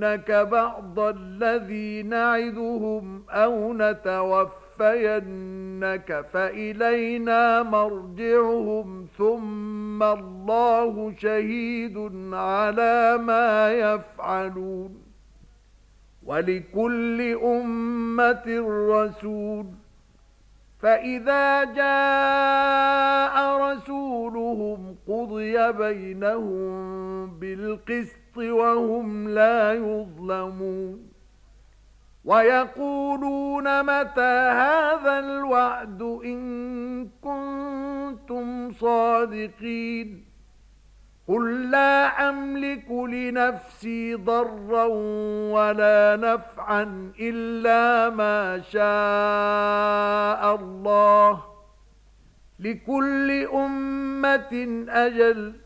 نُرِيَنَّكَ بَعْضَ الَّذِي نَعِدُهُمْ أَوْ نَتَوَفَّيَنَّكَ فَإِلَيْنَا مَرْجِعُهُمْ ثُمَّ اللَّهُ شَهِيدٌ عَلَى مَا يَفْعَلُونَ وَلِكُلِّ أُمَّةٍ رَسُولٌ فَإِذَا جَاءَ رَسُولُهُمْ قُضِيَ بَيْنَهُم بِالْقِسْطِ وَهُمْ لَا يُظْلَمُونَ وَيَقُولُونَ مَتَى هَذَا الْوَعْدُ إِن كُنتُمْ صَادِقِينَ قُل لَّا أَمْلِكُ لِنَفْسِي ضَرًّا وَلَا نَفْعًا إِلَّا مَا شَاءَ اللَّهُ لِكُلِّ أُمَّةٍ أَجَلٌ